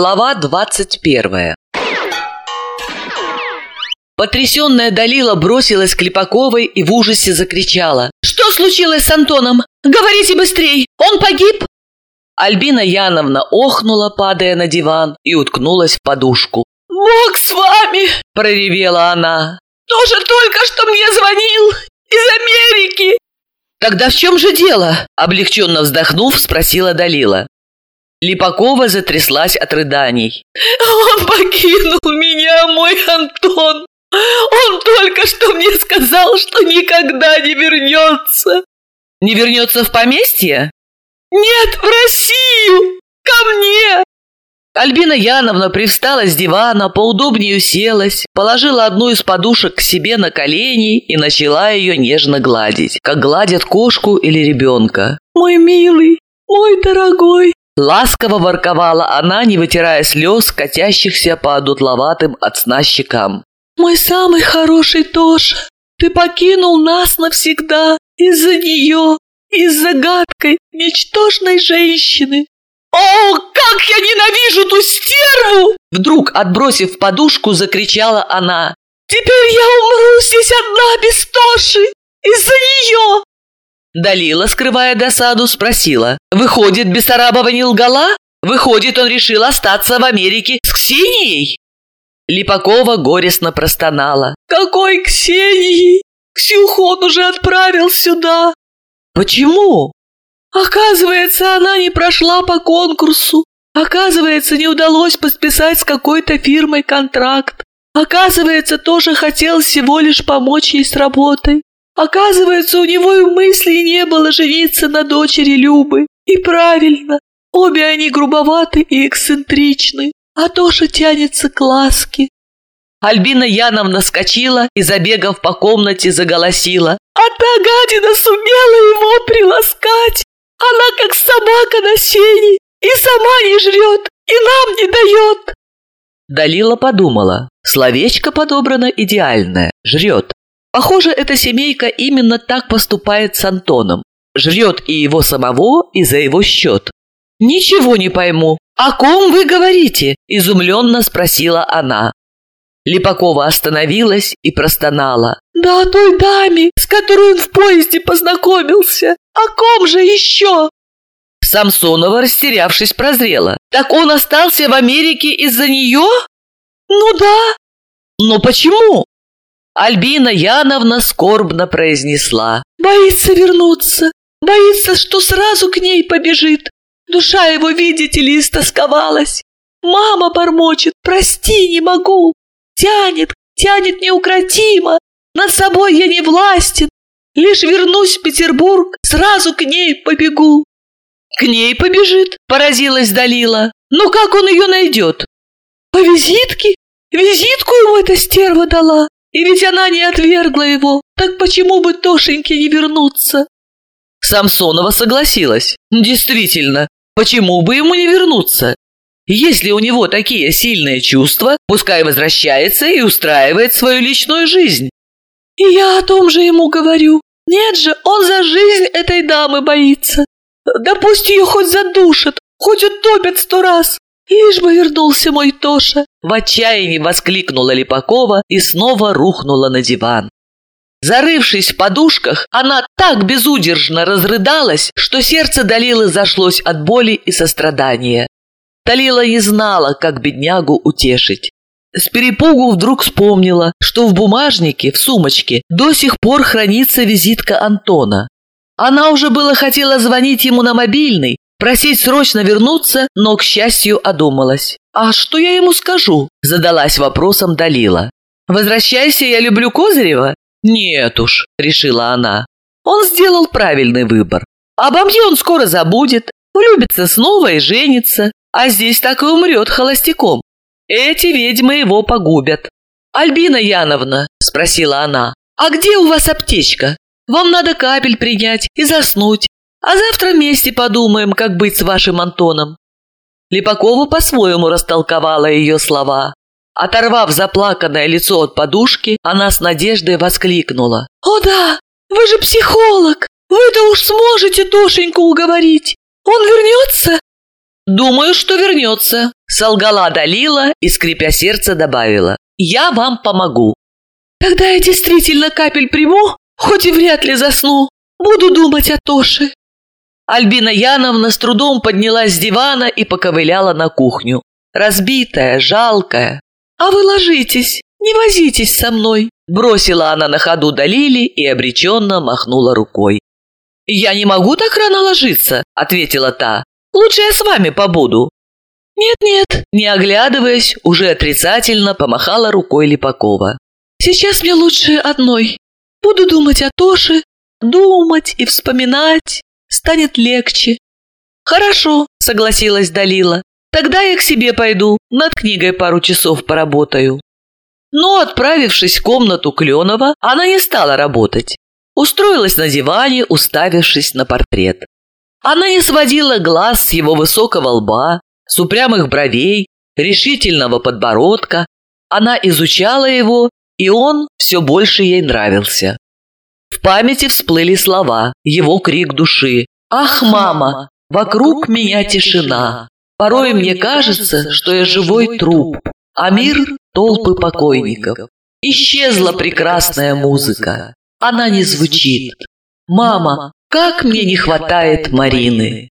Глава двадцать первая Потрясенная Далила бросилась к Липаковой и в ужасе закричала. «Что случилось с Антоном? Говорите быстрей! Он погиб?» Альбина Яновна охнула, падая на диван, и уткнулась в подушку. «Бог с вами!» – проревела она. «Тоже только что мне звонил из Америки!» «Тогда в чем же дело?» – облегченно вздохнув, спросила Далила. Липакова затряслась от рыданий. «Он покинул меня, мой Антон! Он только что мне сказал, что никогда не вернется!» «Не вернется в поместье?» «Нет, в Россию! Ко мне!» Альбина Яновна привстала с дивана, поудобнее уселась, положила одну из подушек к себе на колени и начала ее нежно гладить, как гладят кошку или ребенка. «Мой милый, мой дорогой, Ласково ворковала она, не вытирая слез, катящихся по одутловатым от сна щекам. «Мой самый хороший Тоша, ты покинул нас навсегда из-за нее, из-за гадкой, ничтожной женщины. О, как я ненавижу ту стерву!» Вдруг, отбросив подушку, закричала она. «Теперь я умру здесь одна без Тоши! Из-за нее! Далила, скрывая досаду, спросила. «Выходит, Бессарабова не лгала? Выходит, он решил остаться в Америке с Ксенией?» Липакова горестно простонала. «Какой Ксении? Ксюхон уже отправил сюда!» «Почему?» «Оказывается, она не прошла по конкурсу. Оказывается, не удалось подписать с какой-то фирмой контракт. Оказывается, тоже хотел всего лишь помочь ей с работой. Оказывается, у него и мыслей не было жениться на дочери Любы. И правильно, обе они грубоваты и эксцентричны, а Тоша тянется к ласке. Альбина Яновна скочила и, забегав по комнате, заголосила. А та гадина сумела его приласкать. Она как собака на сене, и сама не жрет, и нам не дает. Далила подумала. Словечко подобрано идеальное. Жрет. Похоже, эта семейка именно так поступает с Антоном. Жрет и его самого, и за его счет. «Ничего не пойму. О ком вы говорите?» – изумленно спросила она. Липакова остановилась и простонала. «Да о той даме, с которой он в поезде познакомился. О ком же еще?» Самсонова, растерявшись, прозрела. «Так он остался в Америке из-за нее?» «Ну да». «Но почему?» Альбина Яновна скорбно произнесла. «Боится вернуться, боится, что сразу к ней побежит. Душа его, видите ли, истосковалась. Мама бормочет, прости, не могу. Тянет, тянет неукротимо. Над собой я не властен. Лишь вернусь в Петербург, сразу к ней побегу». «К ней побежит?» – поразилась Далила. «Ну как он ее найдет?» «По визитке? Визитку ему эта стерва дала. И ведь она не отвергла его, так почему бы Тошеньке не вернуться? Самсонова согласилась. Действительно, почему бы ему не вернуться? Если у него такие сильные чувства, пускай возвращается и устраивает свою личную жизнь. И я о том же ему говорю. Нет же, он за жизнь этой дамы боится. Да пусть ее хоть задушат, хоть утопят сто раз. «Лишь бы вернулся мой Тоша!» В отчаянии воскликнула Липакова и снова рухнула на диван. Зарывшись в подушках, она так безудержно разрыдалась, что сердце Далилы зашлось от боли и сострадания. Далила не знала, как беднягу утешить. С перепугу вдруг вспомнила, что в бумажнике, в сумочке, до сих пор хранится визитка Антона. Она уже было хотела звонить ему на мобильный, Просить срочно вернуться, но, к счастью, одумалась. «А что я ему скажу?» – задалась вопросом Далила. «Возвращайся, я люблю Козырева?» «Нет уж», – решила она. Он сделал правильный выбор. Обо мне он скоро забудет, влюбится снова и женится, а здесь так и умрет холостяком. Эти ведьмы его погубят. «Альбина Яновна», – спросила она, – «а где у вас аптечка? Вам надо капель принять и заснуть, а завтра вместе подумаем, как быть с вашим Антоном». Липакова по-своему растолковала ее слова. Оторвав заплаканное лицо от подушки, она с надеждой воскликнула. «О да, вы же психолог! Вы-то уж сможете Тошеньку уговорить! Он вернется?» «Думаю, что вернется. Солгала Далила и, скрипя сердце, добавила. «Я вам помогу». «Тогда я действительно капель приму, хоть и вряд ли засну. Буду думать о Тоше». Альбина Яновна с трудом поднялась с дивана и поковыляла на кухню. Разбитая, жалкая. «А вы ложитесь, не возитесь со мной», бросила она на ходу Далили и обреченно махнула рукой. «Я не могу так рано ложиться», — ответила та. «Лучше я с вами побуду». «Нет-нет», не оглядываясь, уже отрицательно помахала рукой Липакова. «Сейчас мне лучше одной. Буду думать о Тоше, думать и вспоминать. Станет легче». «Хорошо», — согласилась Далила. «Тогда я к себе пойду, над книгой пару часов поработаю». Но, отправившись в комнату Кленова, она не стала работать. Устроилась на диване, уставившись на портрет. Она не сводила глаз с его высокого лба, с упрямых бровей, решительного подбородка. Она изучала его, и он все больше ей нравился. В памяти всплыли слова, его крик души. «Ах, мама, вокруг меня тишина. Порой мне кажется, что я живой труп, а мир – толпы покойников. Исчезла прекрасная музыка. Она не звучит. Мама, как мне не хватает Марины.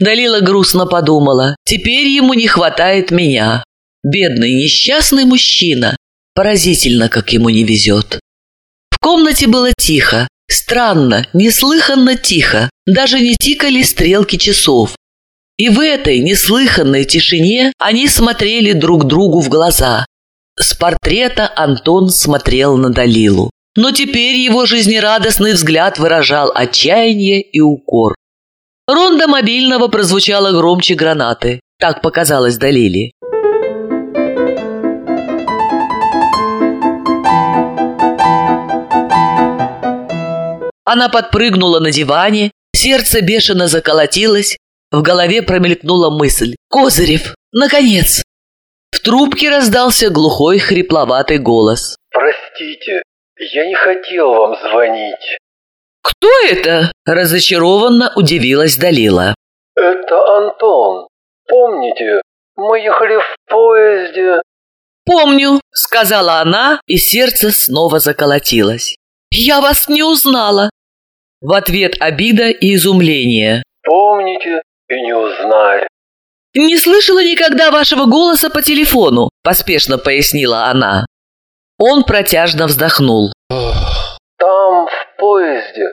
Далила грустно подумала, теперь ему не хватает меня. Бедный несчастный мужчина. Поразительно, как ему не везет. Комнате было тихо, странно, неслыханно тихо, даже не тикали стрелки часов. И в этой неслыханной тишине они смотрели друг другу в глаза. С портрета Антон смотрел на Далилу. Но теперь его жизнерадостный взгляд выражал отчаяние и укор. Ронда мобильного прозвучала громче гранаты. Так показалось Далиле. Она подпрыгнула на диване, сердце бешено заколотилось, в голове промелькнула мысль «Козырев! Наконец!» В трубке раздался глухой хрипловатый голос. «Простите, я не хотел вам звонить». «Кто это?» – разочарованно удивилась Далила. «Это Антон. Помните, мы ехали в поезде...» «Помню», – сказала она, и сердце снова заколотилось. «Я вас не узнала». В ответ обида и изумление. «Помните и не узнали». «Не слышала никогда вашего голоса по телефону», – поспешно пояснила она. Он протяжно вздохнул. «Там, в поезде».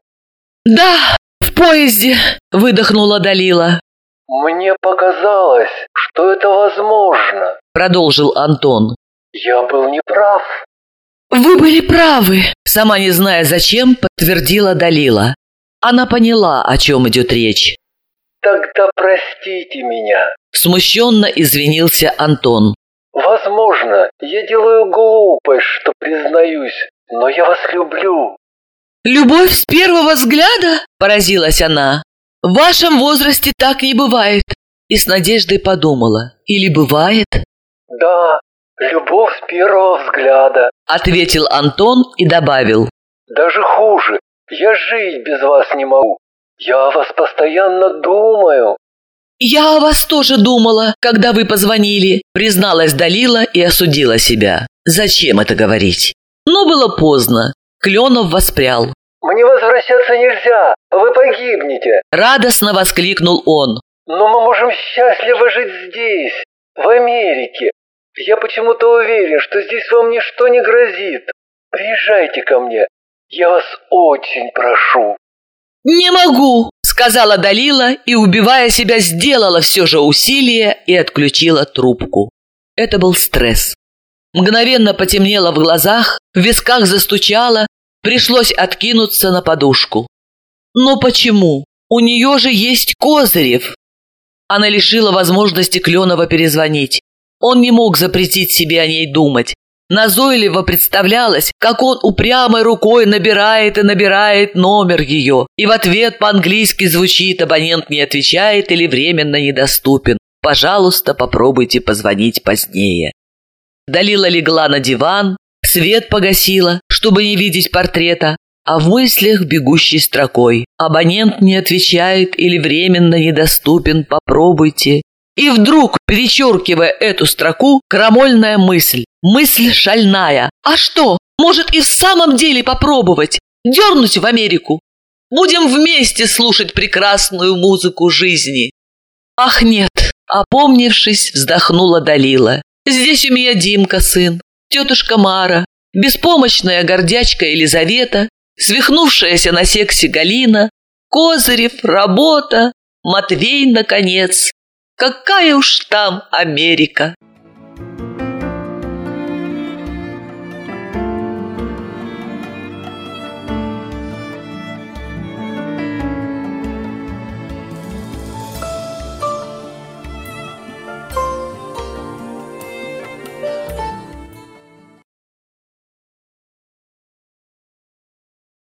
«Да, в поезде», – выдохнула Далила. «Мне показалось, что это возможно», – продолжил Антон. «Я был неправ». «Вы были правы», – сама не зная зачем, подтвердила Далила. Она поняла, о чем идет речь. «Тогда простите меня», – смущенно извинился Антон. «Возможно, я делаю глупость, что признаюсь, но я вас люблю». «Любовь с первого взгляда?» – поразилась она. «В вашем возрасте так не бывает». И с надеждой подумала. «Или бывает?» «Да, любовь с первого взгляда», – ответил Антон и добавил. «Даже хуже. Я жить без вас не могу. Я о вас постоянно думаю». «Я о вас тоже думала, когда вы позвонили», – призналась Далила и осудила себя. «Зачем это говорить?» Но было поздно. Кленов воспрял. «Мне возвращаться нельзя, вы погибнете!» Радостно воскликнул он. «Но мы можем счастливо жить здесь, в Америке. Я почему-то уверен, что здесь вам ничто не грозит. Приезжайте ко мне, я вас очень прошу». «Не могу!» – сказала Далила и, убивая себя, сделала все же усилие и отключила трубку. Это был стресс. Мгновенно потемнело в глазах, в висках застучало, пришлось откинуться на подушку. Но почему? У нее же есть Козырев. Она лишила возможности Кленова перезвонить. Он не мог запретить себе о ней думать. Назойливо представлялось, как он упрямой рукой набирает и набирает номер ее, и в ответ по-английски звучит «абонент не отвечает» или «временно недоступен». Пожалуйста, попробуйте позвонить позднее. Далила легла на диван, свет погасила, чтобы не видеть портрета, а в мыслях бегущей строкой «Абонент не отвечает или временно недоступен, попробуйте». И вдруг, перечеркивая эту строку, крамольная мысль. Мысль шальная. А что, может и в самом деле попробовать? Дернуть в Америку? Будем вместе слушать прекрасную музыку жизни. Ах нет, опомнившись, вздохнула Далила. Здесь у меня Димка сын, тетушка Мара, беспомощная гордячка Елизавета, свихнувшаяся на сексе Галина, Козырев, работа, Матвей, наконец. Какая уж там Америка!